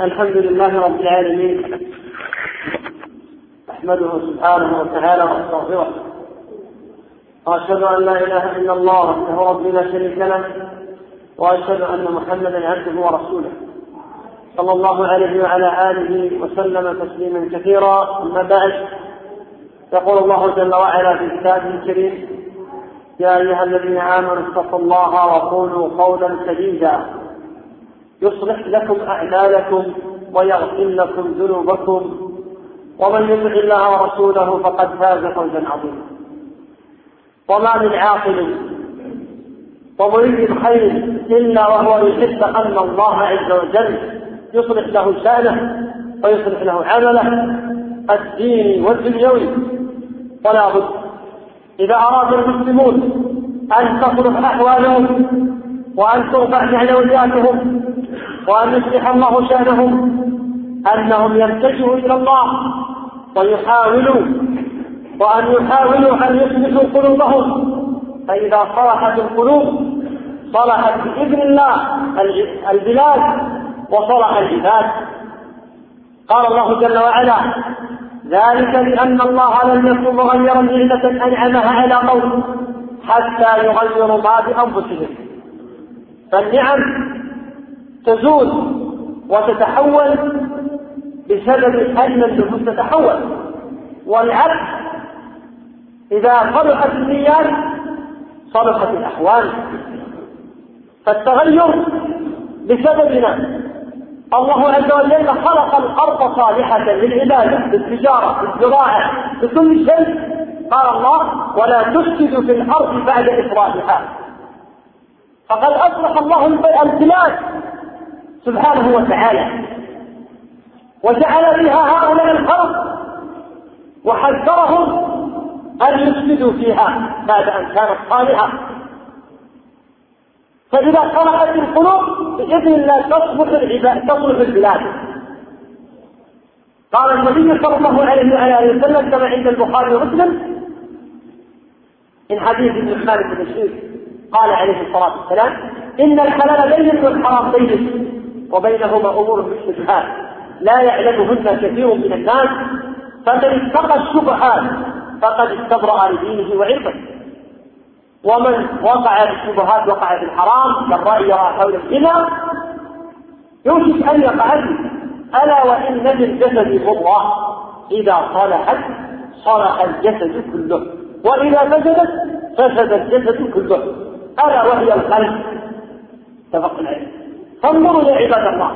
الحمد لله رب العالمين. أحمده سبحانه وتعالى وأستغفره. وأشهد أن لا إله إلا الله وحده ربي لا شريك له. وأشهد أن محمدا عبده ورسوله. صلى الله عليه وعلى آله وسلم تسليما كثيرا. أما بعد يقول الله جل وعلا في كتابه الكريم يا أيها الذين آمنوا اتقوا الله وقولوا قولا سديدا. يصلح لكم أعمالكم ويغفر لكم ذنوبكم. ومن يطع الله ورسوله فقد فاز فوزا عظيما. وما من عاقل ومريد خير إلا وهو يحب أن الله عز وجل يصلح له شأنه ويصلح له عمله الديني والدنيوي ولا بد إذا أراد المسلمون أن تصلح أحوالهم وأن ترفع معنوياتهم وأن يصلح الله شأنهم أنهم يتجهوا إلى الله ويحاولوا وأن يحاولوا أن يصلحوا قلوبهم. فإذا صلحت القلوب صلحت بإذن الله البلاد وصلح العباد قال الله جل وعلا ذلك بأن الله لم يكن مغيرا نعمة أنعمها على قوم حتى يغيروا ما بأنفسهم. فالنعم تزول وتتحول بسبب أن النفوس تتحول. والعكس إذا صلحت النيات صلحت الأحوال. فالتغير بسببنا الله عز وجل خلق الأرض صالحة للعبادة بالتجارة بالزراعة بكل شيء. قال الله ولا تفسدوا في الأرض بعد إصلاحها فقد أصلح الله البلاد. سبحانه وتعالى. وجعل فيها هؤلاء الخلق وحذرهم أن يفسدوا فيها بعد أن كانت صالحة فإذا صلحت القلوب بإذن الله تصلح العباد تصلح البلاد. قال النبي صلى الله عليه وعلى آله وسلم كما عند البخاري ومسلم من حديث ابن مالك بن الشيخ قال عليه الصلاة والسلام إن الحلال بين والحرام بين. وبينهما أمور مشتبهات لا يعلمهن كثير من الناس فمن اتقى الشبهات فقد استبرأ لدينه وعرضه ومن وقع في الشبهات وقع في الحرام يرى حول الزنا يوشك أن يقع ألا وإن للجسد مضغة إذا صلحت صلح الجسد كله. وإذا فسدت فسد الجسد كله. ألا وهي القلب اتفق عليه. فانظروا يا عباد الله.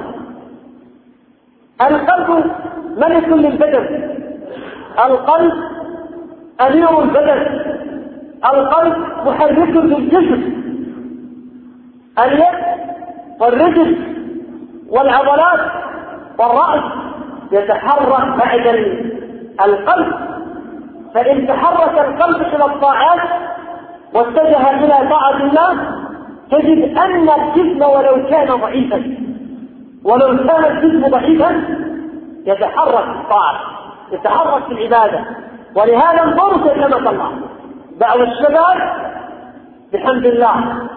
القلب ملك للبدن. القلب أمير البدن. القلب محرك للجسم. اليد والرجل والعضلات والرأس يتحرك بعد القلب. فإن تحرك القلب إلى الطاعات واتجه إلى طاعة الله تجد أن الجسم ولو كان ضعيفا ولو كان الجسم ضعيفا يتحرك في الطاعة يتحرك في العبادة. ولهذا انظروا كلمة الله. بعض الشباب بحمد الله.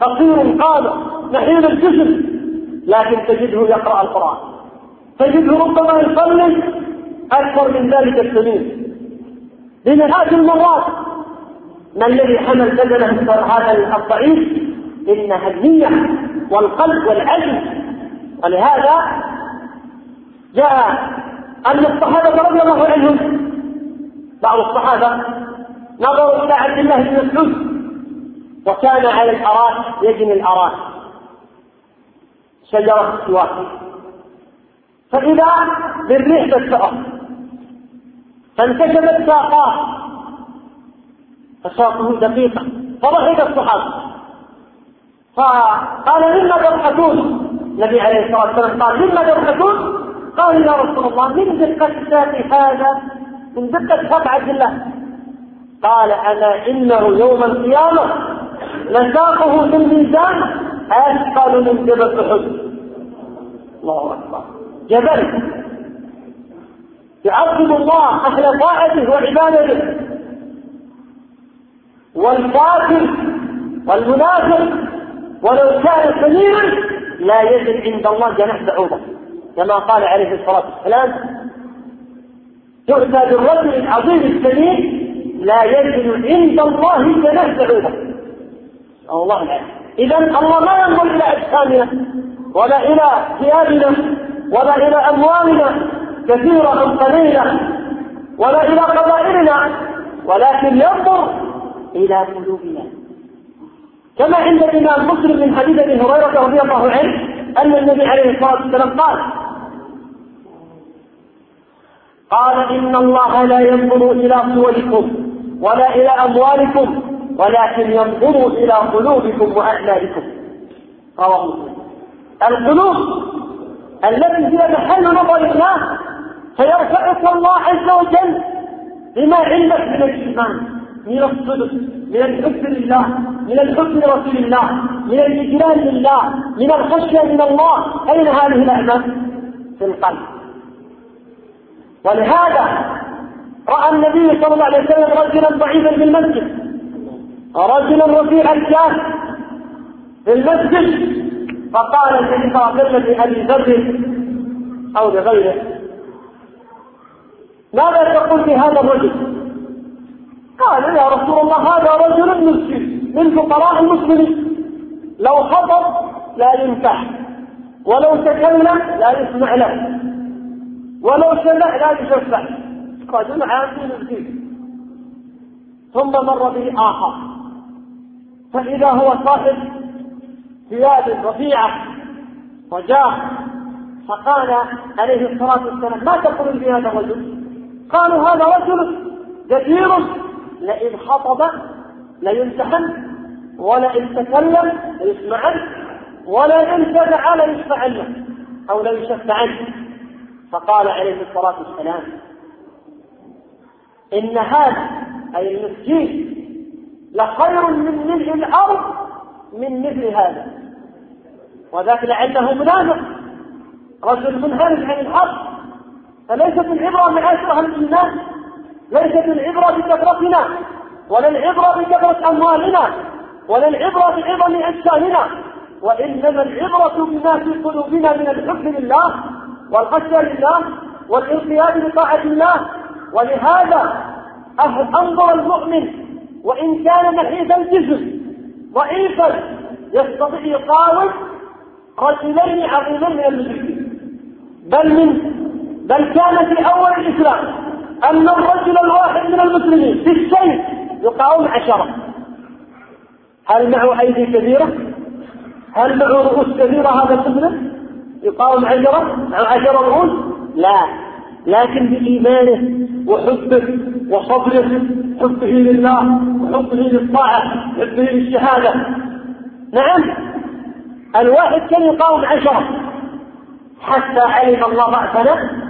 قصير قادر نحيل الجسم لكن تجده يقرأ القرآن. تجده ربما يصلي أكثر من ذلك السنين. بمئات المرات ما الذي حمل بدنه هذا الضعيف؟ إنها النية والقلب والعزم ولهذا جاء أن الصحابة رضي الله عنهم بعض الصحابة نظروا إلى عبد الله بن مسعود وكان على الأراك يجني الأراك شجرة السواك فإذا بالريح بالسقف فانكشفت ساقاه فساقه دقيقة فضحك الصحابة. فقال مما تضحكون النبي عليه الصلاة والسلام قال مما تضحكون قال يا رسول الله من دقة ساق هذا؟ من دقة ساق عبد الله. قال أنا إنه يوم القيامة لساقه في الميزان أثقل من جبل أحد. الله أكبر. جبل. يعظم الله أهل طاعته وعبادته. والكافر والمنافق ولو كان سميرا لا يزن عند الله جناح بعوضة كما قال عليه الصلاة والسلام تؤتى بالرجل العظيم السمين لا يجد عند الله جناح بعوضة. الله إذا الله ما ينظر إلى أجسامنا ولا إلى ثيابنا ولا إلى أموالنا كثيرة أم قليلة ولا إلى قبائلنا ولكن ينظر إلى قلوبنا. كما عند الإمام مسلم من حديث أبي هريرة رضي الله عنه أن النبي عليه الصلاة والسلام قال قال إن الله لا ينظر إلى صوركم ولا إلى أموالكم ولكن ينظر إلى قلوبكم وأعمالكم. رواه مسلم. القلوب التي هي محل نظر الله فيرفعك الله عز وجل بما عندك من الإيمان. من الصدق من الحب لله من الحب لرسول الله من الإجلال لله من الخشية من الله أين هذه الأعمال؟ في القلب ولهذا رأى النبي صلى الله عليه وسلم رجلا ضعيفا في المسجد رجلا رفيع الجاه في المسجد فقال النبي لأبي ذر أو لغيره ماذا تقول في هذا الرجل؟ قال يا رسول الله هذا رجل مسكين من فقراء المسلمين. لو خطب لا ينفع. ولو تكلم لا يسمع له. ولو سمع لا يشفع رجل عادي مسكين. ثم مر به آخر. فإذا هو صاحب ثياب رفيعة وجاه فقال عليه الصلاة والسلام ما تقول في هذا الرجل؟ قالوا هذا رجل جدير لئن خطب ليمتحن ولئن تكلم ليسمعن ولئن تدعى ليشفعن أو ليشفعن فقال عليه الصلاة والسلام إن هذا أي المسكين لخير من ملء الأرض من مثل هذا. وذاك لعله منافق. رجل منهرج عن الحق فليست العبرة معاشر أهل الإيمان ليست العبرة بكثرتنا ولا العبرة بكثرة أموالنا ولا العبرة بعظم أجسامنا وإنما العبرة بما في قلوبنا من الحب لله والخشية لله والانقياد لطاعة الله. ولهذا أنظر المؤمن وإن كان نحيف الجسم ضعيفا يستطيع يقاوم رجلين عظيمين من المشركين بل من بل كان في أول الإسلام أن الرجل الواحد من المسلمين في السيف يقاوم عشرة هل معه أيدي كبيرة؟ هل معه رؤوس كبيرة هذا المسلم؟ يقاوم عشرة؟ معه عشرة رؤوس؟ لا لكن بإيمانه وحبه وصبره حبه لله وحبه للطاعة حبه للشهادة نعم الواحد كان يقاوم عشرة حتى علم الله بأسنا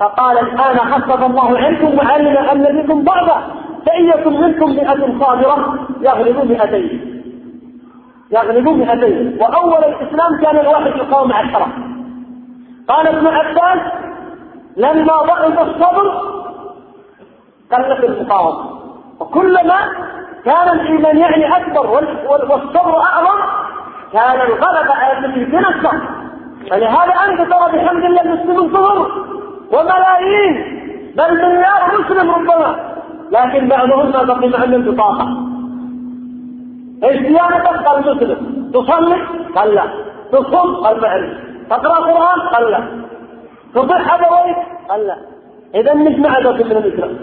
فقال الآن خفف الله عنكم وعلم أن بكم ضعفا فإن يكن منكم مئة صابرة يغلب مئتين. يغلب مئتين. وأول الإسلام كان الواحد يقاوم عشرة. قال ابن عباس لما ضعف الصبر قلت المقاومة. وكلما كان الإيمان يعني أكبر والصبر أعظم كان الغلبة على الذي تنصر فلهذا أنت ترى بحمد الله المسلمين ظهر وملايين بل مليار مسلم ربما لكن بعضهم ما بقي محل البطاقة إيش ديانتك؟ قال مسلم تصلي؟ قال لا تصوم؟ قال ما تقرأ قرآن؟ قال لا تطيع ابويك؟ قال لا إذا مش معدك من الإسلام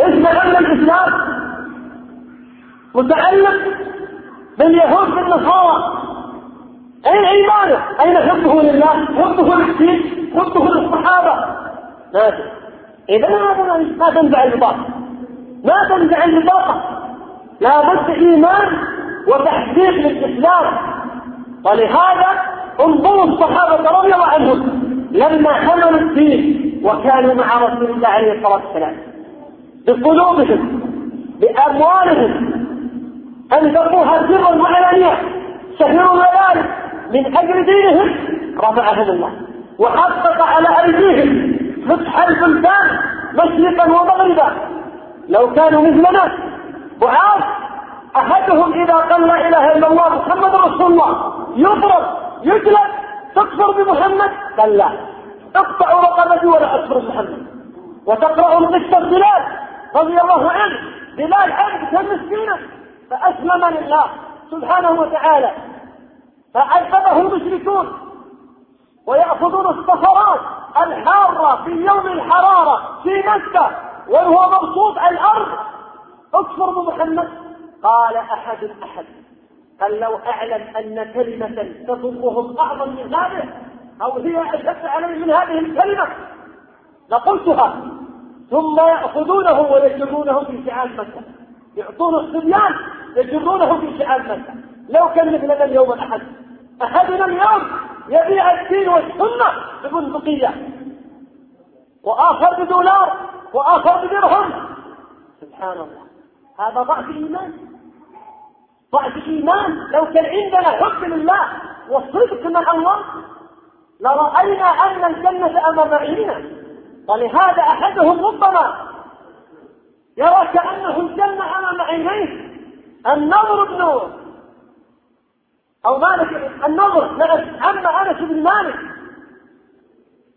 إيش محل الإسلام؟ متعلق باليهود بالنصارى أين إيمانه؟ أين حبه لله؟ حبه للدين؟ حبه للصحابة؟ ما إذا ما تنفع البطاقة ما تنفع البطاقة لابد إيمان وتحقيق للإسلام ولهذا انظروا الصحابة رضي الله عنهم لما حملوا الدين وكانوا مع رسول الله عليه الصلاة والسلام بقلوبهم بأموالهم أنفقوها سرا وعلانية سهروا ذلك من أجل دينهم رفعهم الله. وحقق على أيديهم فتح البلدان مشرقا ومغربا. لو كانوا مثلنا ضعاف أحدهم إذا قال لا إله إلا الله محمد رسول الله يضرب يجلد تكفر بمحمد؟ قال لا. اقطع رقبتي ولا أكفر بمحمد. وتقرأ القصة بلال رضي الله عنه. بلال كان مسكينا فأسلم لله سبحانه وتعالى. فعذبه المشركون ويأخذون الصخرات الحارة في يوم الحرارة في مكة وهو مبسوط الأرض. اكفر بمحمد. قال أحد أحد قال لو أعلم أن كلمة تضرهم أعظم من هذه أو هي أشد علي من هذه الكلمة لقلتها. ثم يأخذونه ويجرونه في شعاب مكة. يعطون الصبيان يجرونه في شعاب مكة. لو كان مثلنا اليوم أحد أحدنا اليوم يبيع الدين والسنة ببندقية وآخر بدولار وآخر بدرهم. سبحان الله. هذا ضعف إيمان ضعف إيمان لو كان عندنا حب لله وصدق مع الله لرأينا أن الجنة أمام عيننا. ولهذا أحدهم ربما يرى كأنه الجنة أمام عينيه. النظر بن أو مالك النظر نعم. عم أنس بن مالك.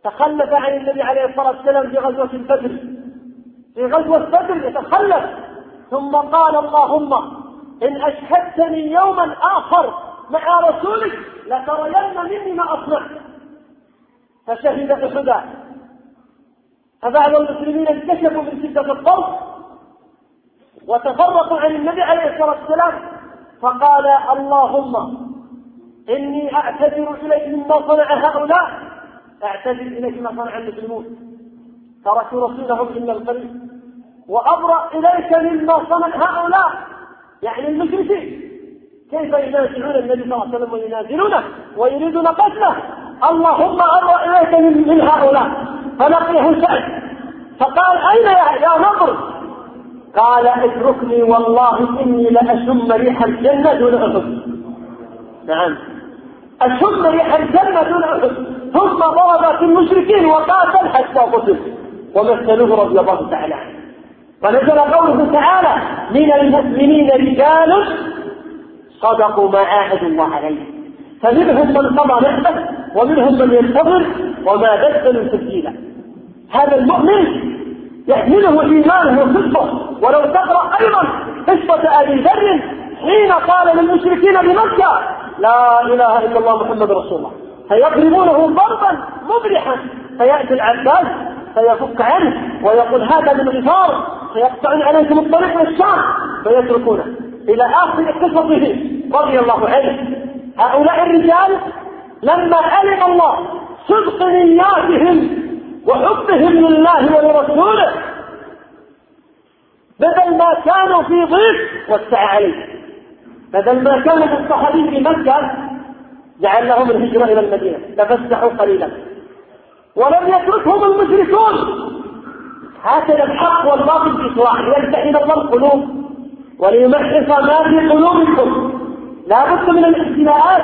تخلف عن النبي عليه الصلاة والسلام في غزوة البدر. في غزوة بدر يتخلف. ثم قال اللهم إن أشهدتني يوما آخر مع رسولك لترين مني ما أصنع. فشهد أحدا فبعض المسلمين انكشفوا من شدة الضوء وتفرقوا عن النبي عليه الصلاة والسلام. فقال اللهم إني أعتذر إليك مما صنع هؤلاء. أعتذر إليك ما صنع المسلمون. تركوا رسولهم إلا القليل. وأبرأ إليك مما صنع هؤلاء. يعني المشركين. كيف ينازلون النبي صلى الله عليه وسلم وينازلونه ويريدون قتله؟ اللهم أبرأ إليك من, من هؤلاء. فلقيه سعد. فقال أين يا, يا نضر؟ قال اتركني والله إني لأشم ريح الجنة دون أحد. نعم. أشم ريح الجنة دون أحد. ثم ضرب في المشركين وقاتل حتى قتل. ومثلوه رضي الله تعالى. عنه فنزل قوله تعالى من المؤمنين رجال صدقوا ما عاهدوا الله عليه. فمنهم من قضى نحبه ومنهم من ينتظر وما بدلوا تبديلا هذا المؤمن يحمله إيمانه وصدقه. ولو تقرأ أيضا قصة أبي ذر حين قال للمشركين بمكة لا إله إلا الله محمد رسول الله. فيضربونه ضربا مبرحا. فيأتي العباس فيفك عنه ويقول هذا من غفار. فيقطعون عليكم الطريق للشام فيتركونه. إلى آخر قصصه رضي الله عنه. هؤلاء الرجال لما علم الله صدق نياتهم وحبهم لله ولرسوله بدل ما كانوا في ضيق وسع عليه. بدل ما كانوا مضطهدين في مكة جعل لهم الهجرة إلى المدينة تفسحوا قليلا. ولم يتركهم المشركون. هكذا الحق والباطل في صراع ليلتحم الله القلوب وليمحص ما في قلوبكم. لا بد من الابتلاءات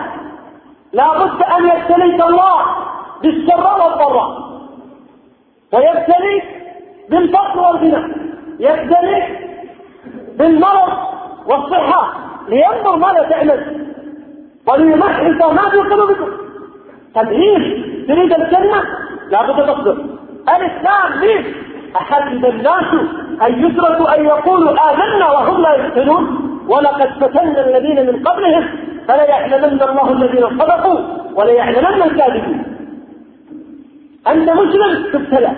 لا بد أن يبتليك الله بالسراء والضراء ويبتليك بالفقر والغنى. يبتليك بالمرض والصحة. لينظر ماذا تعمل. وليمحص ما في قلوبكم. تمهيد. تريد الجنة؟ لا بد تصبر. الإسلام ليه أحسب الناس أن يتركوا أن يقولوا آمنا وهم لا يفتنون ولقد فتنا الذين من قبلهم فليعلمن الله الذين صدقوا وليعلمن الكاذبين. أنت مسلم؟ تبتلى.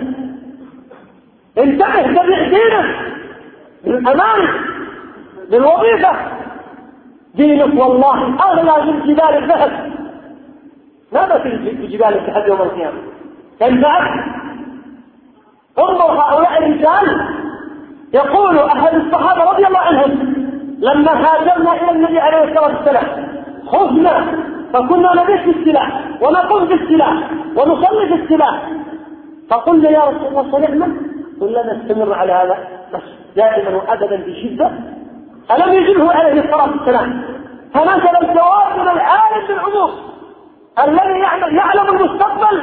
انتبه تبع دينك. بالأمان. بالوظيفة. دينك والله. أغلى من جبال الذهب ماذا في جبال الذهب يوم القيامة. تنفعك انظر هؤلاء الرجال. يقول أهل الصحابة رضي الله عنهم لما هاجرنا إلى النبي عليه الصلاة والسلام خفنا فكنا نبيع في السلاح ونقوم بالسلاح ونصلي في السلاح. فقلنا يا رسول الله صلحنا. قلنا نستمر على هذا بس دائما وابدا بشدة. ألم يجبه عليه الصلاة والسلام؟ فنزل الجواب من العالم بالعموم. الذي يعلم المستقبل.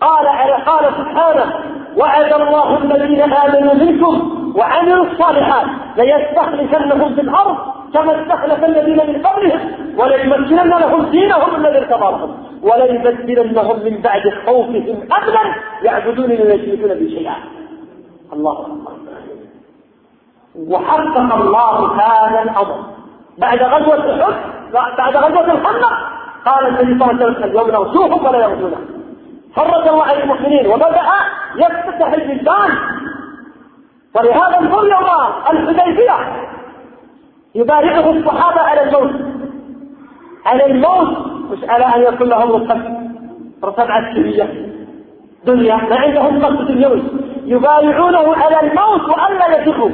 قال قال سبحانه وعد الله الذين آمنوا منكم وعملوا الصالحات ليستخلفنهم في الأرض كما استخلف الذين من قبلهم وليمكنن لهم دينهم الذي ارتضى لهم وليبدلنهم من بعد خوفهم امنا يعبدونني لا يشركون بي شيئا. الله أكبر. وحقق الله هذا الأمر. بعد غزوة أحد بعد غزوة الخندق قال النبي صلى الله عليه وسلم اليوم نغزوهم ولا يغزونا فرج الله على المؤمنين وبدأ يفتتح البلدان ولهذا انظر يوم الحديبية يبايعه الصحابة على الموت. على الموت مش على أن يكون لهم رتب رتب عسكرية. دنيا ما عندهم قصد دنيوي. يبايعونه على الموت وألا يفروا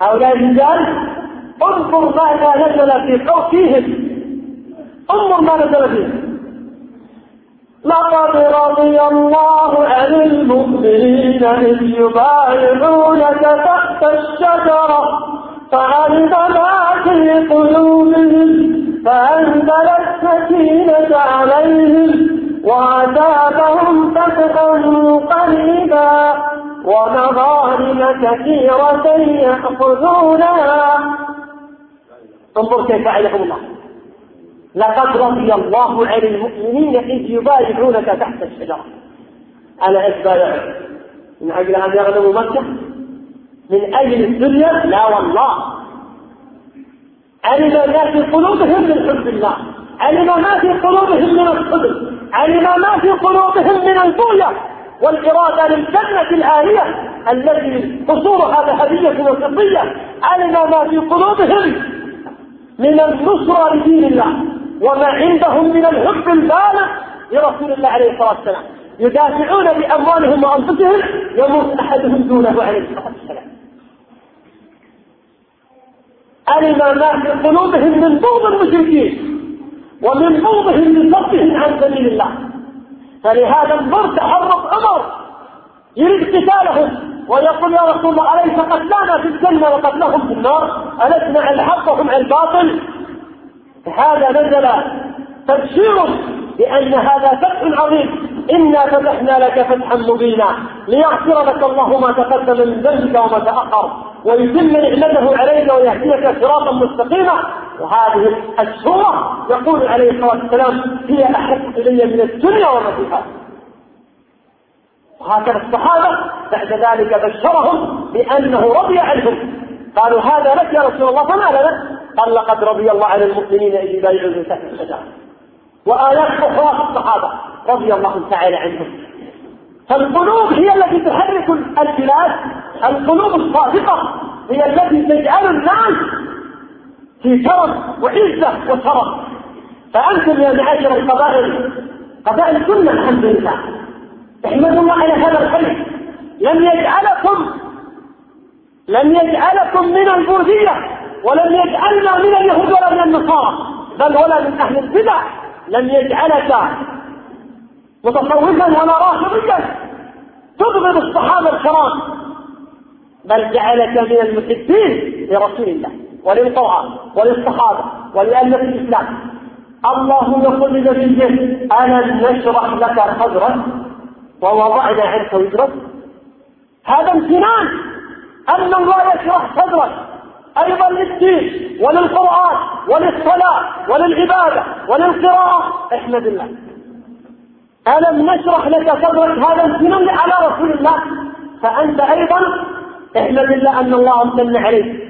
هؤلاء الرجال انظر ماذا نزل في فيهم انظر ما نزل فيهم لقد رضي الله عن المؤمنين إذ يبايعونك تحت الشجرة فعلم ما في قلوبهم فأنزل السكينة عليهم وعذابهم فتحا قريبا. ومغانم كثيرة يأخذونها. انظر كيف فعلهم الله. لقد رضي الله عن المؤمنين إذ يبايعونك تحت الشجرة. أنا إذ بايعك من أجل أن يغنموا مكة؟ من أجل الدنيا؟ لا والله. علم ما في قلوبهم من حب الله. علم ما في قلوبهم من الصدق. علم ما في قلوبهم من البوية والإرادة للجنة الآلية التي قصورها ذهبية وفضية علم ما في قلوبهم من النصرة لدين الله وما عندهم من الحب البالغ لرسول الله عليه الصلاة والسلام. يدافعون بأموالهم وأنفسهم يموت أحدهم دونه عليه الصلاة والسلام. علم ما في قلوبهم من بغض المشركين ومن بغضهم لصدهم عن سبيل الله. فلهذا انظر تحرك عمر. يريد قتالهم ويقول يا رسول الله أليس قتلانا في الجنة وقتلهم في النار؟ ألسنا على الحق وهم الباطل؟ هذا نزل تبشير بأن هذا فتح عظيم. إنا فتحنا لك فتحا مبينا ليغفر لك الله ما تقدم من ذنبك وما تأخر ويتم نعمته عليك ويهديك صراطا مستقيما. وهذه السورة يقول عليه الصلاة والسلام هي أحب إلي من الدنيا وما فيها وهكذا الصحابة بعد ذلك بشرهم بأنه رضي عنهم. قالوا هذا لك يا رسول الله فما لنا؟ قال لقد رضي الله عن المؤمنين إذ يبايعون تحت الشجرة. وآيات أخرى في الصحابة رضي الله تعالى عنهم. فالقلوب هي التي تحرك البلاد القلوب الصادقة هي التي تجعل الناس في كرم وعزة وشرف. فأنتم يا معاشر القبائل قبائل كلنا الحمد لله. احمدوا الله على هذا الخير لم يجعلكم لم يجعلكم من البوذية ولم يجعلنا من اليهود ولا من النصارى. بل ولا من أهل البدع. لم يجعلك متصوفا ولا رافضيا. تبغض الصحابة الكرام. بل جعلك من المحبين لرسول الله. وللقرآن وللصحابة ولأئمة الإسلام. اللهم قل لنبيه ألم نشرح لك صدرك؟ ووضعنا عنك وزرك؟ هذا امتنان. أن الله يشرح صدرك. أيضا للدين وللقرآن وللصلاة وللعبادة وللقراءة. إحمد الله. ألم نشرح لك صدرك؟ هذا امتنان على رسول الله. فأنت أيضا إحمد الله أن الله امتن عليك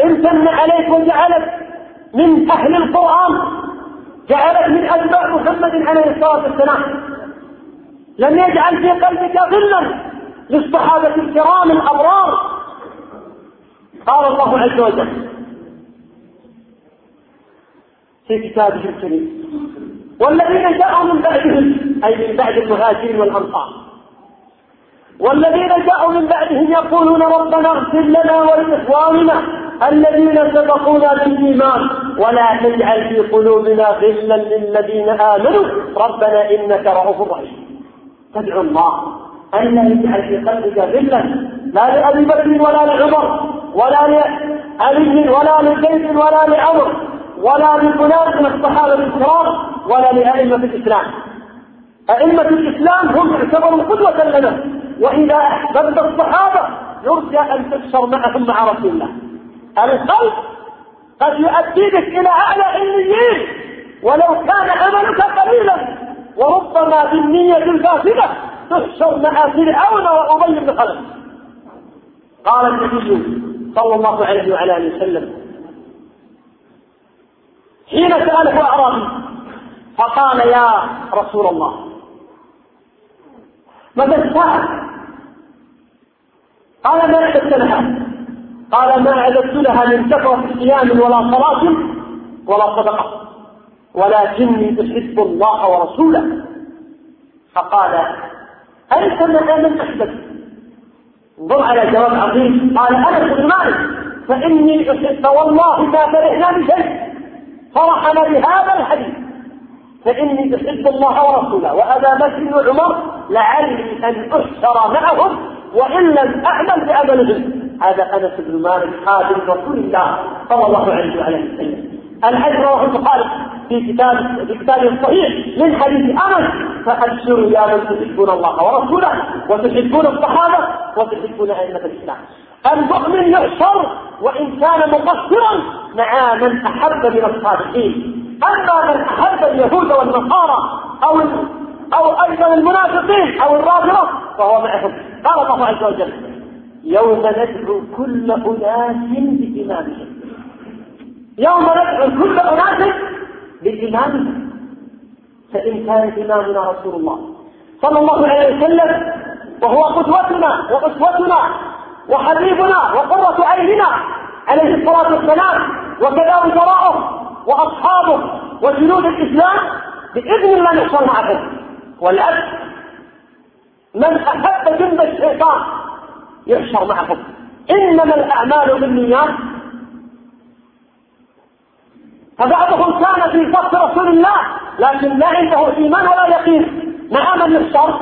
امتن عليك وجعلك من أهل القرآن. جعلك من أتباع محمد عليه الصلاة والسلام. لم يجعل في قلبك غلا للصحابة الكرام الأبرار. قال الله عز وجل في كتابه الكريم والذين جاءوا من بعدهم أي من بعد المهاجرين والأنصار. والذين جاءوا من بعدهم يقولون ربنا اغفر لنا ولإخواننا. الذين سبقونا بالإيمان ولا تجعل في قلوبنا غلا للذين آمنوا. ربنا إنك رؤوف رحيم. تدعو الله أن يجعل في قلبك غلا لا لأبي بكر ولا لعمر ولا لعلي ولا لزيد ولا لعمر ولا لفلان من الصحابة الكرام ولا لأئمة الإسلام. أئمة الإسلام هم يعتبروا قدوة لنا وإذا أحببت الصحابة يرجى أن تبشر معهم مع رسول الله. القلب قد يؤدي بك إلى أعلى عليين ولو كان عملك قليلا وربما بالنية الفاسدة تحشر مع فرعون وأبي بن خلف قال النبي صلى الله عليه وعلى آله وسلم حين سأله أعرابي فقال يا رسول الله متى الساعة؟ قال ما لها قال ما أعددت لها من كثرة صيام ولا صلاة ولا صدقة. ولكني أحب الله ورسوله. فقال أنت من أحببت انظر على جواب عظيم. قال أنس بن مالك فإني أحب والله ما فرحنا بشيء فرحنا بهذا الحديث. فإني أحب الله ورسوله. وأبا بكر وعمر لعلي أن أحشر معهم وإن لم أعمل بعملهم هذا أنس بن مالك خادم رسول الله صلى الله عليه وعلى وسلم الحديث رواه البخاري في كتاب في كتابه الصحيح من حديث أنس فأبشروا يا من تحبون الله ورسوله وتحبون الصحابة وتحبون أئمة الإسلام. المؤمن يحشر وإن كان مقصرا مع من أحب من الصالحين. أما من أحب اليهود والنصارى أو أو أيضا المنافقين أو الرافضة فهو معهم. قال الله عز وجل: يوم ندعو كل أناس بإمامهم. يوم ندعو كل أناس بإمامنا فإن كان إمامنا رسول الله صلى الله عليه وسلم وهو قدوتنا وأسوتنا وحبيبنا وقرة عيننا عليه الصلاة والسلام وكذا وزراؤه وأصحابه وجنود الإسلام بإذن الله نحصل معهم والعكس من أحب جند الشيطان يحشر معهم إنما الأعمال بالنيات. فبعضهم كان في صف رسول الله لكن لا عنده إيمان ولا يقين. مع من يحشر؟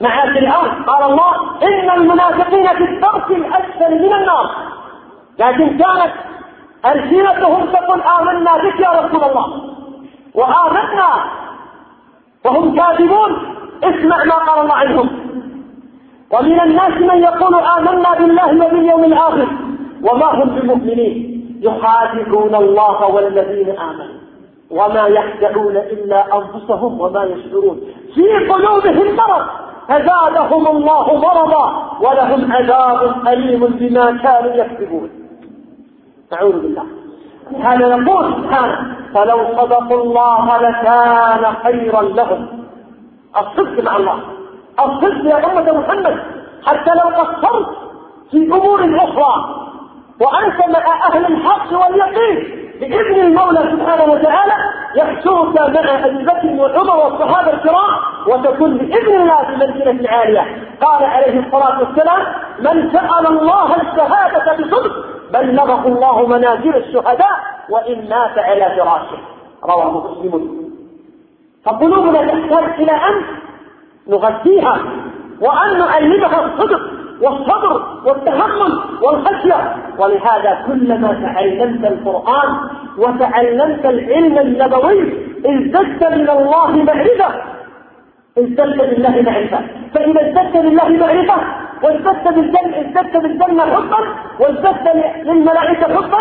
مع فرعون. قال الله إن المنافقين في الدرك الأسفل من النار. لكن كانت ألسنتهم تقول آمنا بك يا رسول الله. وآمنا وهم كاذبون. اسمع ما قال الله عنهم. ومن الناس من يقول آمنا بالله وباليوم الآخر وما هم بمؤمنين. يخادعون الله والذين آمنوا وما يخدعون إلا أنفسهم وما يشعرون. في قلوبهم مرض. فزادهم الله مرضا ولهم عذاب أليم بما كانوا يكذبون نعوذ بالله. هذا يقول سبحانه فلو صدقوا الله لكان خيرا لهم. الصدق مع الله. الصدق يا أمة محمد حتى لو قصرت في أمور أخرى. وأنت مع أهل الحق واليقين. بإذن المولى سبحانه وتعالى يحشرك مع أبي بكر وعمر والصحابة الكرام وتكون بإذن الله في منزلة عالية. قال عليه الصلاة والسلام من سأل الله الشهادة بصدق بلغه الله منازل الشهداء وإن مات على فراشه. رواه مسلم. فقلوبنا تحتاج إلى أن نغذيها وأن نعلمها الصدق والصبر والتحمل والخشية. ولهذا كلما تعلمت القرآن وتعلمت العلم النبوي ازددت من الله معرفة ازددت بالله معرفة. فإذا ازددت بالله معرفة وازددت بالجنة ازددت بالجنة حبا وازددت للملائكة حبا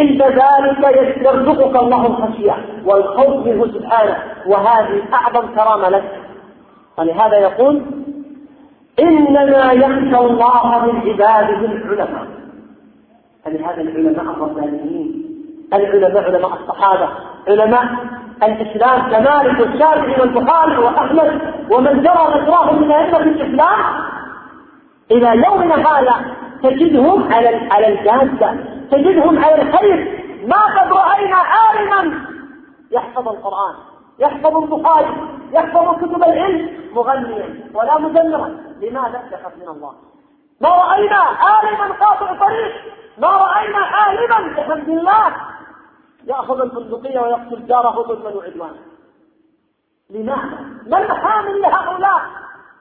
عند ذلك يرزقك الله الخشية والخوف منه سبحانه. وهذه أعظم كرامة لك. ولهذا يقول إنما يخشى الله من عباده العلماء. فلهذا العلماء الربانيين العلماء علماء الصحابة علماء الإسلام كمالك والشافعي والبخاري وأحمد ومن جرى مجراهم من أئمة الإسلام إلى يومنا هذا تجدهم على على الجادة تجدهم على الخير. ما قد رأينا عالما يحفظ القرآن. يحفظ البخاري يحفظ كتب العلم. مغنيا ولا مزمرا لماذا؟ يخاف من الله. ما رأينا عالما قاطع طريق. ما رأينا عالما بحمد الله. يأخذ البندقية ويقتل جاره ظلما وعدوانا لماذا؟ ما الحامل لهؤلاء؟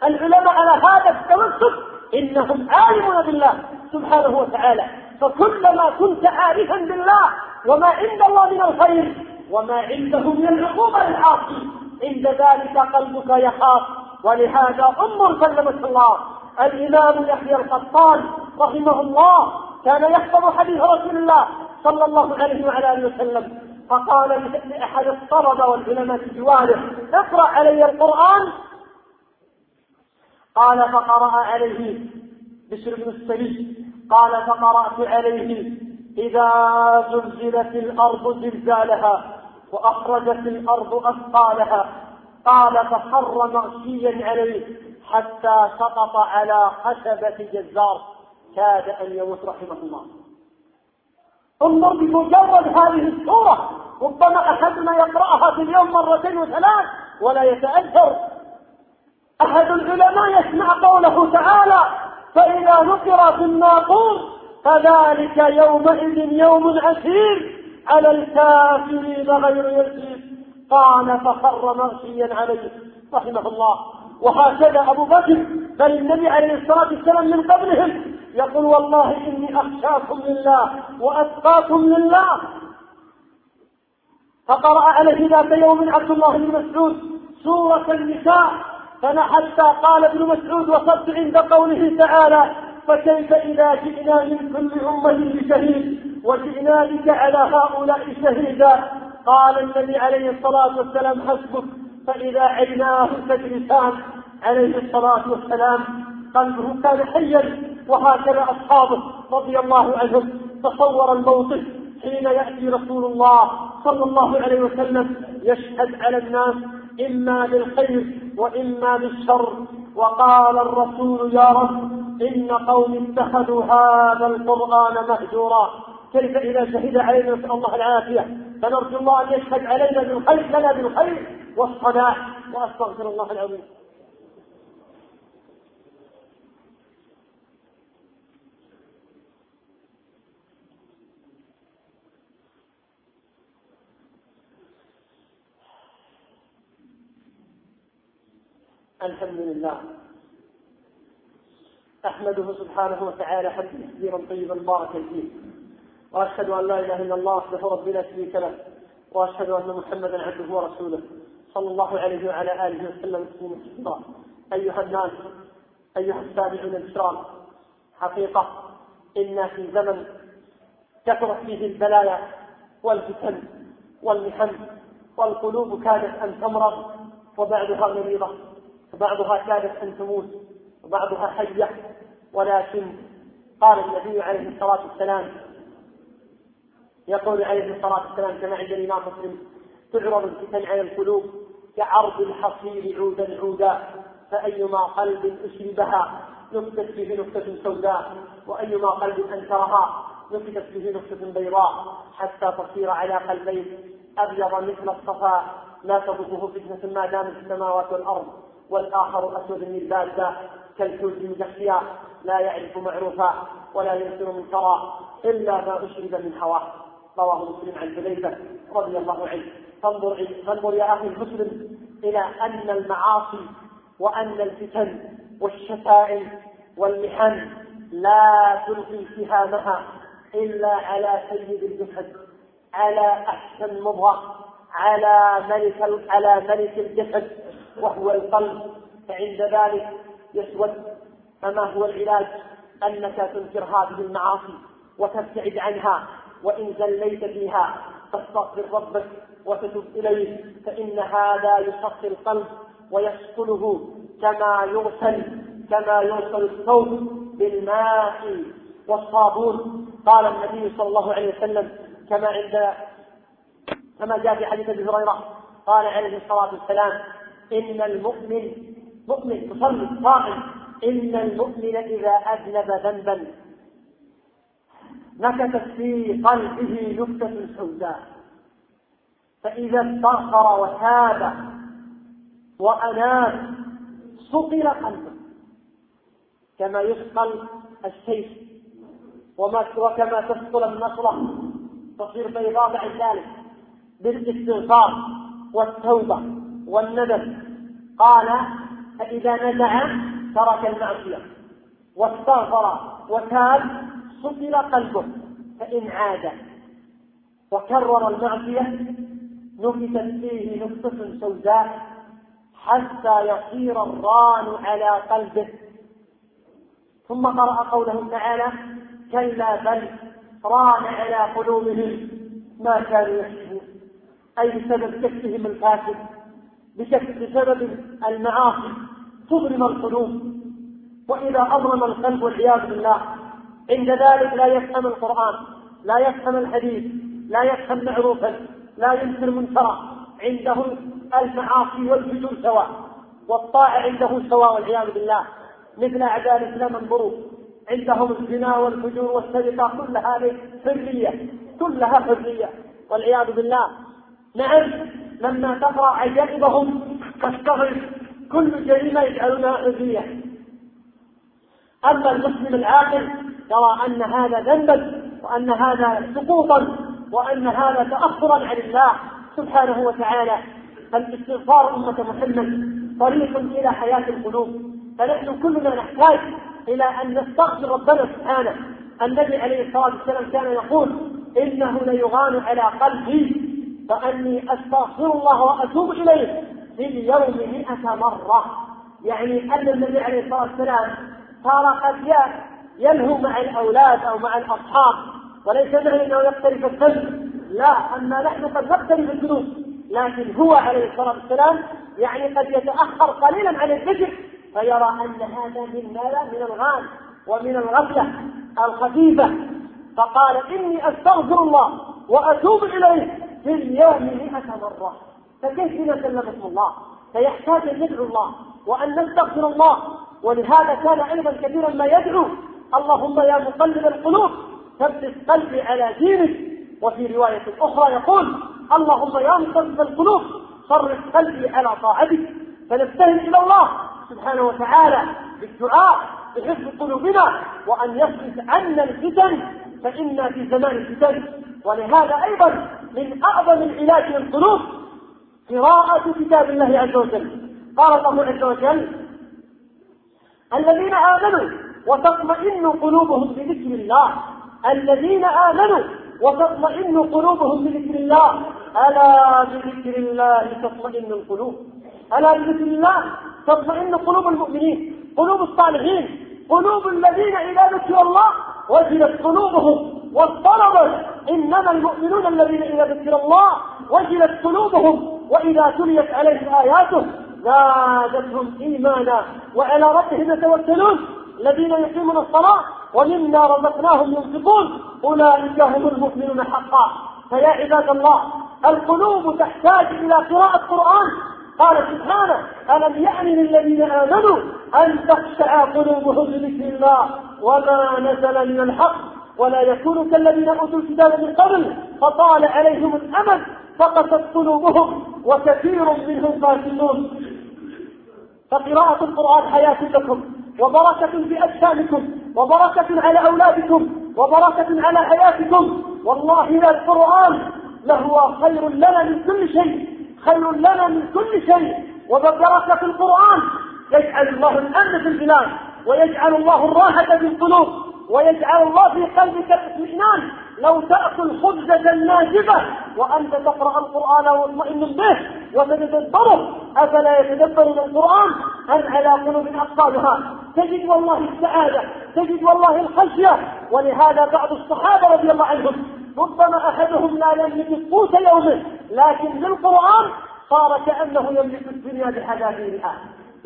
العلماء على هذا التوسط إنهم عالمون بالله سبحانه وتعالى. فكلما كنت عارفا بالله وما عند الله من الخير وما عنده من العقوبة للعاصي عند ذلك قلبك يخاف. ولهذا أم سلمت الله. الإمام يحيى القطان رحمه الله كان يحفظ حديث رسول الله صلى الله عليه وعلى آله وسلم. فقال لأحد الطلبه والعلماء في جواره اقرأ علي القرآن. قال فقرأ عليه بشر بن السري قال فقرأت عليه إذا زلزلت الأرض زلزالها. وأخرجت الأرض أثقالها. قال فخر مغشيا عليه حتى سقط على خشبة جزار. كاد أن يموت رحمه الله. انظر بمجرد هذه السورة ربما أحدنا يقرأها في اليوم مرتين وثلاث ولا يتأثر. أحد العلماء يسمع قوله تعالى فإذا نقر في الناقور فذلك يومئذ يوم عسير. على الكافرين غير يسير قال فخر مغشيا عليه رحمه الله. وهكذا أبو بكر بل النبي عليه الصلاة والسلام من قبلهم يقول والله إني أخشاكم لله وأتقاكم لله. فقرأ عليه ذات يوم عبد الله بن مسعود سورة النساء فحتى قال ابن مسعود وصدت عند قوله تعالى فكيف إذا جئنا من كل أمة بشهيد وجئنا بك على هؤلاء شهيدا؟ قال النبي عليه الصلاة والسلام حسبك. فإذا عيناه تجلسان عليه الصلاة والسلام. قلبه كان حيا وهكذا أصحابه رضي الله عنهم. تصور الموقف حين يأتي رسول الله صلى الله عليه وسلم يشهد على الناس إما بالخير وإما بالشر. وقال الرسول يا رب إن قوم اتخذوا هذا القرآن مهجورا. كيف إذا شهد علينا نسأل الله العافية؟ فنرجو الله أن يشهد علينا بالخير لنا بالخير والصلاح. وأستغفر الله العظيم. الحمد لله. أحمده سبحانه وتعالى حمدا كثيرا طيبا باركا فيه. وأشهد أن لا إله إلا الله وحده لا شريك له. وأشهد أن محمدا عبده ورسوله. صلى الله عليه وعلى آله وسلم تسليما كثيرا. أيها الناس أيها السامعون الكرام حقيقة إن في زمن كثرت فيه البلايا والفتن والمحن والقلوب كادت أن تمرض وبعدها مريضة وبعضها كادت أن تموت وبعضها حية ولكن قال النبي عليه الصلاة والسلام يقول عليه الصلاة والسلام كما عند الإمام مسلم تعرض الفتن على القلوب كعرض الحصير عودا عودا فأيما قلب أشربها نكتت فيه نكتة سوداء وأيما قلب أنكرها نكتت فيه نكتة بيضاء حتى تصير على قلبين أبيض مثل الصفا لا تضره فتنة ما دامت السماوات والأرض والآخر أسود من الباردة كالكوز المجحية لا يعرف معروفا ولا ينكر منكرا إلا ما أشرب من هواه. رواه مسلم عن حذيفة رضي الله عنه. فانظر فانظر يا أخي المسلم إلى أن المعاصي وأن الفتن والشتائم والمحن لا تلقي سهامها إلا على سيد الجسد على أحسن مضغة على ملك على ملك الجسد وهو القلب. فعند ذلك يسود فما هو العلاج؟ أنك تنكر هذه المعاصي وتبتعد عنها وإن زليت فيها فاستغفر ربك وتتب إليه فإن هذا يصفي القلب ويسكنه كما يغسل كما يغسل الثوب بالماء والصابون. قال النبي صلى الله عليه وسلم كما عند كما جاء في حديث أبي هريرة قال عليه الصلاة والسلام إن المؤمن مؤمن تصلي صائم إن المؤمن إذا أذنب ذنبا نكتت في قلبه نكتة سوداء. فإذا استغفر وتاب وأناب صقل قلبه. كما يثقل السيف وما وكما تثقل النصرة تصير بيضاء بعد ذلك بالاستغفار والتوبة والندم. قال فإذا نزع ترك المعصية. واستغفر وتاب سطل قلبه فإن عاد. وكرر المعصية. نكتت فيه نكتة سوداء حتى يصير الران على قلبه. ثم قرأ قوله تعالى كلا بل ران على قلوبهم ما كانوا يحسبون أي بسبب كفهم الفاسد؟ بسبب المعاصي. تظلم القلوب. وإذا أظلم القلب والعياذ بالله عند ذلك لا يفهم القرآن لا يفهم الحديث لا يفهم معروفا لا ينكر منكرا. عنده المعاصي والفجور سواء والطاعة عنده سواء والعياذ بالله. مثل أعداء الإسلام انظروا عندهم الزنا والفجور والسرقة كل هذه حرية كلها حرية والعياذ بالله. نعم لما تقرأ عجائبهم تستغرب كل جريمة يجعلونها حرية أما المسلم العاقل يرى أن هذا ذنبا وأن هذا سقوطا وأن هذا تأخرا عن الله سبحانه وتعالى. الاستغفار أمة محمد طريق إلى حياة القلوب. فنحن كلنا نحتاج إلى أن نستغفر ربنا سبحانه. النبي عليه الصلاة والسلام كان يقول إنه ليغان على قلبي فأني أستغفر الله وأتوب إليه. في اليوم مئة مرة. يعني أن النبي عليه الصلاة والسلام صار قد يلهو مع الأولاد أو مع الأصحاب وليس معنى أنه يقترف الذنب لا أما نحن قد نقترف الذنوب لكن هو عليه الصلاة والسلام يعني قد يتأخر قليلا عن الذكر فيرى أن هذا من ماذا؟ من الغال ومن الغفلة الخفيفة. فقال إني أستغفر الله وأتوب إليه في اليوم مئة مرة. فكيف بنا سلم الله؟ فيحتاج أن ندعو الله وأن نستغفر الله. ولهذا كان أيضا كثيرا ما يدعو. اللهم يا مقلب القلوب ثبت قلبي على دينك. وفي رواية أخرى يقول اللهم يا مقلب القلوب صرف قلبي على طاعتك. فنبتهل إلى الله سبحانه وتعالى بالدعاء بحفظ قلوبنا وأن يصرف عنا الفتن. فإنا في زمان الفتن. ولهذا أيضا من أعظم العلاج للقلوب قراءة كتاب الله عز وجل. قال الله عز وجل الذين آمنوا وتطمئن قلوبهم بذكر الله. الذين آمنوا وتطمئن قلوبهم بذكر الله. ألا بذكر الله تطمئن القلوب. ألا بذكر الله تطمئن قلوب المؤمنين. قلوب الصالحين. قلوب الذين إذا ذكر الله وجلت قلوبهم واضطربت. إنما المؤمنون الذين إذا ذكر الله وجلت قلوبهم وإذا تليت عليهم آياته زادتهم إيمانا وعلى ربهم يتوكلون الذين يقيمون الصلاة ومما رزقناهم ينفقون. أولئك هم المؤمنون حقا. فيا عباد الله القلوب تحتاج إلى قراءة قرآن قال سبحانه ألم يأن للذين آمنوا أن تخشع قلوبهم لذكر الله وما نزل من الحق؟ ولا يكونوا كالذين أوتوا الكتاب من قبل فطال عليهم الأمل فقست قلوبهم وكثير منهم فاسقون. فقراءة القرآن حياة لكم وبركة في أجسامكم وبركة على أولادكم وبركة على حياتكم. والله القرآن لهو خير لنا من كل شيء خير لنا من كل شيء. وببركة القرآن يجعل الله الأمن في البلاد ويجعل الله الراحة في القلوب ويجعل الله في قلبك الاطمئنان لو تأكل خبزة ناجبة وأنت تقرأ القرآن ومطمئن به وتتدبره أفلا يتدبرون القرآن؟ أم على قلوب أقفالها تجد والله السعادة تجد والله الخشية. ولهذا بعض الصحابة رضي الله عنهم ربما أحدهم لا يملك قوت يومه لكن بالقرآن صار كأنه يملك الدنيا بحذافيرها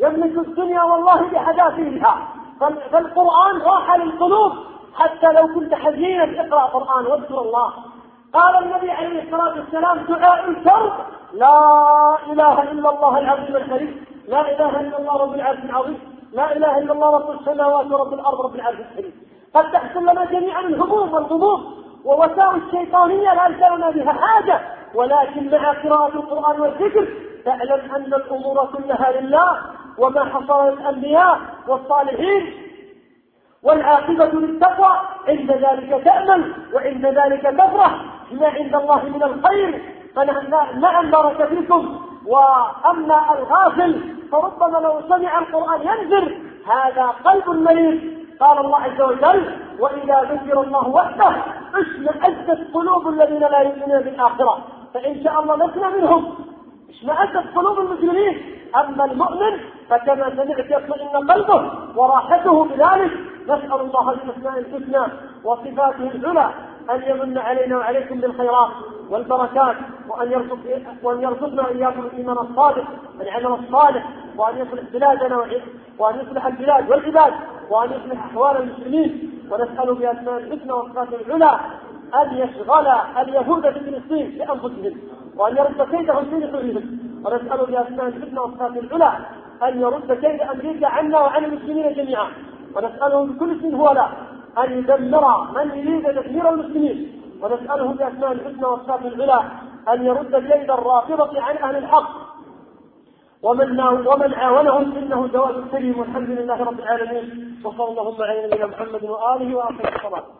يملك الدنيا والله بحذافيرها فالقرآن راح للقلوب حتى لو كنت حزينا اقرأ قرآن واذكر الله. قال النبي عليه الصلاة والسلام دعاء الكرب لا إله إلا الله العظيم الكريم لا إله إلا الله رب العرش العظيم. لا إله إلا الله رب السماوات ورب الأرض رب العرش الكريم قد تحصل لنا جميعا الهموم والغموم ووساوس شيطانية لا لنا بها حاجة. ولكن مع قراءة القرآن والذكر تعلم أن الأمور كلها لله وما حصل للأنبياء والصالحين. والعاقبة للتقوى عند ذلك تأمن وعند ذلك تفرح ما عند الله من الخير. فنعم بارك فيكم. وأما الغافل فربما لو سمع القرآن ينذر هذا قلب مريض قال الله عز وجل وإذا ذكر الله وحده اشمأزت قلوب الذين لا يؤمنون بالآخرة. فإن شاء الله لسنا منهم. اشمأزت قلوب المسلمين. أما المؤمن فكما سمعت يطمئن قلبه وراحته بذلك. نسأل الله الحسنى الحسنى وصفاته العلى أن يمن علينا وعليكم بالخيرات والبركات وأن يرزق وأن يرزقنا إياكم الإيمان الصادق والعمل الصالح وأن يصلح بلادنا وأن يصلح البلاد والعباد وأن يصلح أحوال المسلمين. ونسأل بأسماء الحسنى والصفات العلى أن يشغل اليهود بفلسطين بأنفسهم وأن يرد كيدهم في نحورهم ونسأل بأسماء الحسنى والصفات العلى أن يرد كيد أمريكا عنا وعن المسلمين جميعا. ونسأله بكل اسم هو له أن يدمر من يريد تدمير المسلمين. ونسأله بأسماء الحسنى والصفات العلى أن يرد كيد الرافضة عن أهل الحق. ومن ومن عاونهم إنه جواد كريم والحمد لله رب العالمين. وصلى اللهم على نبينا محمد وآله واخر الصلاه